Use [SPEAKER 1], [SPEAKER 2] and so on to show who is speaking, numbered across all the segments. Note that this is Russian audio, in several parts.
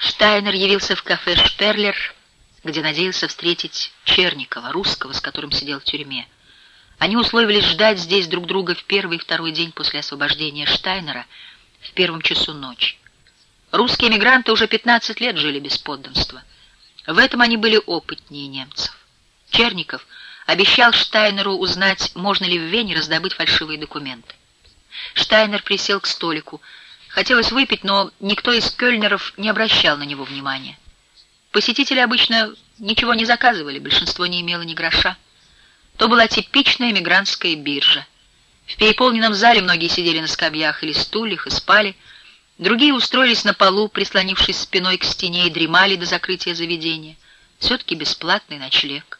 [SPEAKER 1] Штайнер явился в кафе «Шперлер», где надеялся встретить Черникова, русского, с которым сидел в тюрьме. Они условились ждать здесь друг друга в первый и второй день после освобождения Штайнера в первом часу ночи. Русские эмигранты уже 15 лет жили без подданства. В этом они были опытнее немцев. Черников обещал Штайнеру узнать, можно ли в Вене раздобыть фальшивые документы. Штайнер присел к столику. Хотелось выпить, но никто из кёльнеров не обращал на него внимания. Посетители обычно ничего не заказывали, большинство не имело ни гроша. То была типичная эмигрантская биржа. В переполненном зале многие сидели на скамьях или стульях и спали, другие устроились на полу, прислонившись спиной к стене и дремали до закрытия заведения. Все-таки бесплатный ночлег.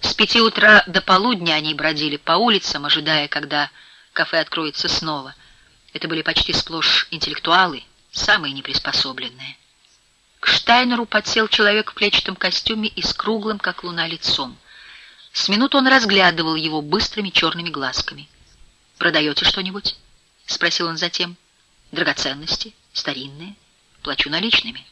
[SPEAKER 1] С пяти утра до полудня они бродили по улицам, ожидая, когда кафе откроется снова. Это были почти сплошь интеллектуалы, самые неприспособленные. К Штайнеру подсел человек в клетчатом костюме и с круглым, как луна, лицом. С минуту он разглядывал его быстрыми черными глазками. «Продаете что-нибудь?» — спросил он затем. «Драгоценности? Старинные? Плачу наличными».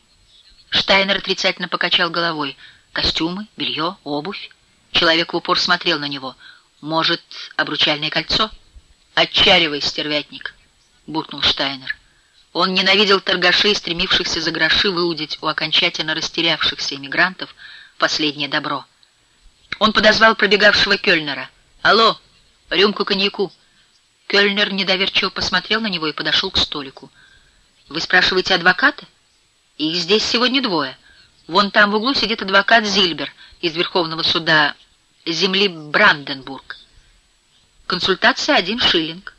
[SPEAKER 1] Штайнер отрицательно покачал головой. «Костюмы, белье, обувь?» Человек в упор смотрел на него. «Может, обручальное кольцо?» «Отчаливай, стервятник!» — буркнул Штайнер. Он ненавидел торгашей, стремившихся за гроши выудить у окончательно растерявшихся эмигрантов последнее добро. Он подозвал пробегавшего Кёльнера. «Алло, рюмку коньяку!» Кёльнер недоверчиво посмотрел на него и подошел к столику. «Вы спрашиваете адвоката? Их здесь сегодня двое. Вон там в углу сидит адвокат Зильбер из Верховного суда земли Бранденбург. Консультация один шиллинг.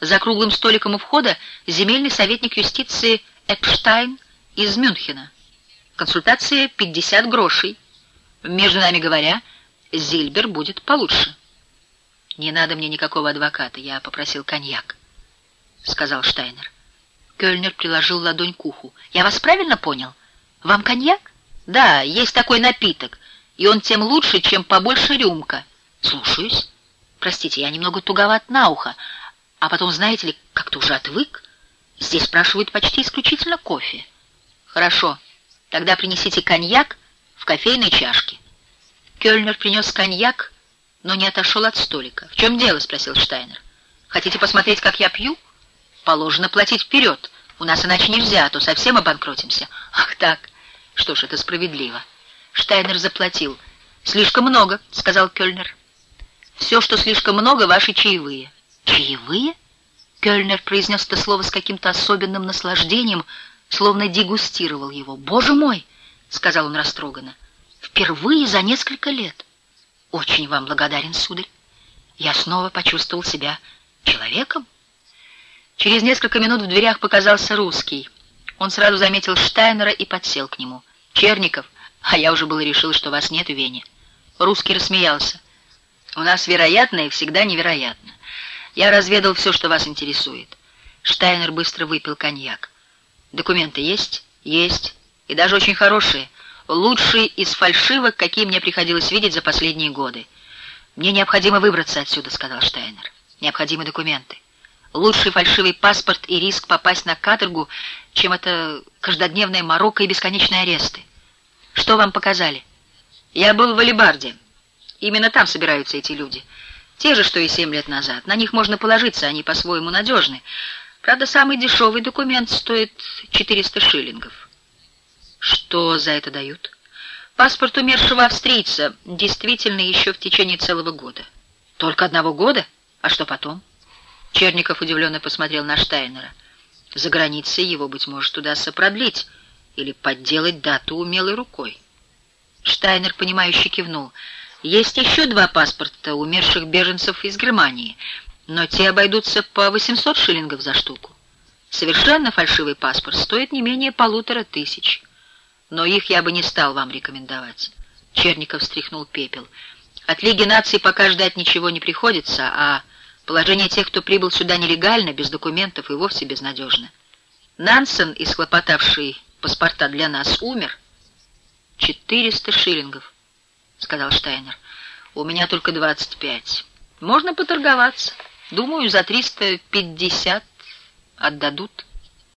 [SPEAKER 1] За круглым столиком у входа земельный советник юстиции Эпштайн из Мюнхена. Консультация 50 грошей. Между нами говоря, Зильбер будет получше. «Не надо мне никакого адвоката, я попросил коньяк», — сказал Штайнер. Кёльнер приложил ладонь к уху. «Я вас правильно понял? Вам коньяк?» «Да, есть такой напиток, и он тем лучше, чем побольше рюмка». «Слушаюсь». Простите, я немного туговат на ухо. А потом, знаете ли, как-то уже отвык. Здесь спрашивают почти исключительно кофе. Хорошо, тогда принесите коньяк в кофейной чашке. Кёльнер принес коньяк, но не отошел от столика. «В чем дело?» — спросил Штайнер. «Хотите посмотреть, как я пью? Положено платить вперед. У нас иначе нельзя, а то совсем обанкротимся». «Ах так! Что ж, это справедливо». Штайнер заплатил. «Слишком много», — сказал Кёльнер. Все, что слишком много, ваши чаевые. Чаевые? Кёльнер произнес это слово с каким-то особенным наслаждением, словно дегустировал его. «Боже мой!» — сказал он растроганно. «Впервые за несколько лет. Очень вам благодарен, сударь. Я снова почувствовал себя человеком». Через несколько минут в дверях показался русский. Он сразу заметил Штайнера и подсел к нему. «Черников, а я уже было решил, что вас нет в Вене». Русский рассмеялся. У нас вероятно и всегда невероятно. Я разведал все, что вас интересует. Штайнер быстро выпил коньяк. Документы есть? Есть. И даже очень хорошие. Лучшие из фальшивок, какие мне приходилось видеть за последние годы. Мне необходимо выбраться отсюда, сказал Штайнер. Необходимы документы. Лучший фальшивый паспорт и риск попасть на каторгу, чем это каждодневная морока и бесконечные аресты. Что вам показали? Я был в Алибарде. Именно там собираются эти люди. Те же, что и семь лет назад. На них можно положиться, они по-своему надежны. Правда, самый дешевый документ стоит 400 шиллингов. Что за это дают? Паспорт умершего австрийца, действительно еще в течение целого года. Только одного года? А что потом? Черников удивленно посмотрел на Штайнера. За границей его, быть может, удастся продлить или подделать дату умелой рукой. Штайнер, понимающе кивнул — есть еще два паспорта умерших беженцев из Германии, но те обойдутся по 800 шиллингов за штуку. Совершенно фальшивый паспорт стоит не менее полутора тысяч. Но их я бы не стал вам рекомендовать. Черников стряхнул пепел. От Лиги наций пока ждать ничего не приходится, а положение тех, кто прибыл сюда нелегально, без документов и вовсе безнадежно. Нансен, исхлопотавший паспорта для нас, умер. Четыреста шиллингов. — сказал Штайнер. «У меня только двадцать пять. Можно поторговаться. Думаю, за триста пятьдесят отдадут».